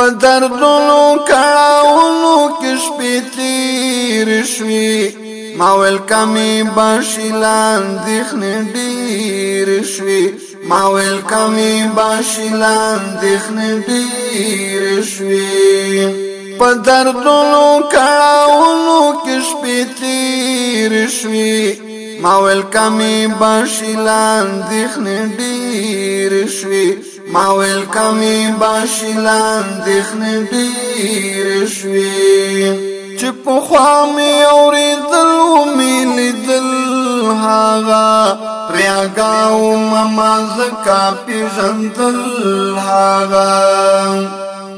په دردونو کړهونو کې شپې تیر شوي ما ویل کمی باشي لاندې خنې ډېر شوي ما ویل کمی باشي لاندې خنې ډېر شوي په دردونو کړهونو کې شپې تیر شوي ما ویل کمی باشي لاندې خنې ډېر شوي ما ویل کمی باشلان ذهن ډیر شوی چې په خوا مې اورېدل و مې لیدل هاغه پریاګاو مما زکا پیژندل هاغه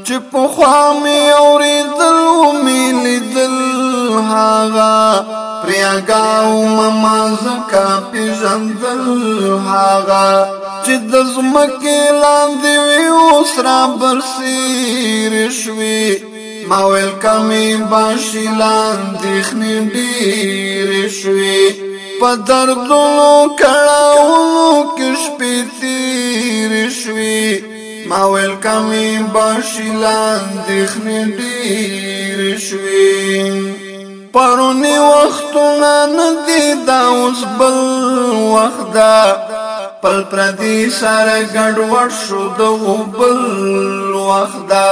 چې په خوا مې اورېدل و مې لیدل هاغه پریاګاو مما زکا پیژندل هاغه چې د زمکه لاندې وي اوس را برسیر شوي ما ویل کمی باشی لاندېخنې ډېرې شوې په دردونو کړاوونو کې شپې تېرې شوې ما ویل کمی باشی لاندېخنې ډېرې شوې پرونی وختونه نه دي دا اوس بل وخت ده خپل پردي سره ګډوډ شو د غبل وخدا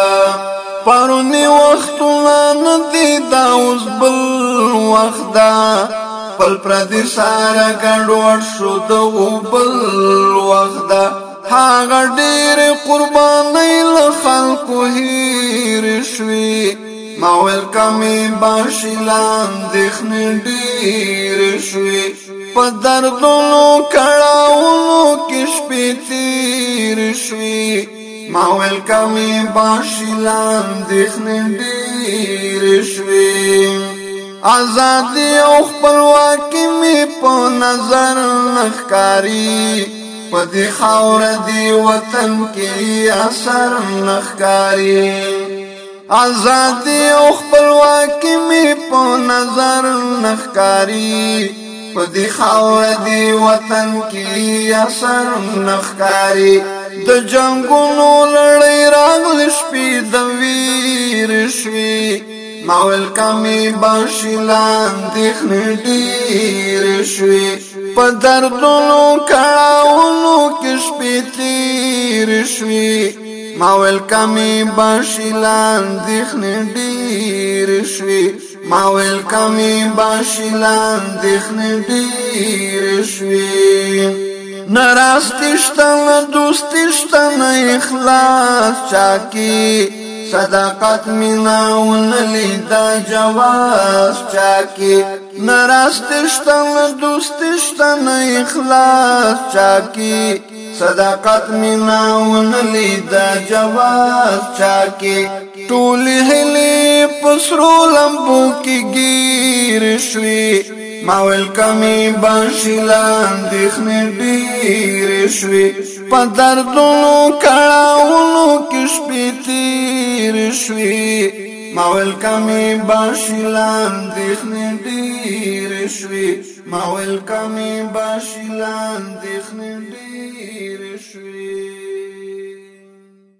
پرونی وختونه ندی دا اوس بل وخدا خپل پردي سره ګډوډ شو د غبل وخدا هاغه ډېر قرباني له خلکو هیر شوي ما ویل کمی باشلان دښنه ډېر شوي په دردونو کړهونو کې شپې تیر شوي ماول کمی باشلان دښنه ډیر شوي ازادي او خپلواکي مې په نظر نخکاری په دې خاور دی وطن کې اثر نخکاری ازادي او خپلواکي مې په نظر نخکاری په دې خاور دی وطن کې اثر نخکاری د جنگونو لړۍ راغل شپې د ویر شوي ماول کمی باشلان دخن دیر شوي په دردونو کړهونو کې شپې تیر شوي ماول کمی باشلان دخن دیر شوي ما ویل کمی باشیلان دخن دیر شوی نراستشتن دوستشتن اخلاص چاکی صداقت مناون لیدا جواز چاکی نراستشتن دوستشتن اخلاص چاکی صداقت مناون لیدا جواز چاکی ټولی هلی پسرو لمبو کی گیر شوی ماویل کمی باشیلان دیخنی دیر شوی پا دردونو کڑاونو کش پی تیر شوی ماویل کمی باشیلان دیخنی دیر شوی ماویل کمی باشیلان دیخنی دیر شوی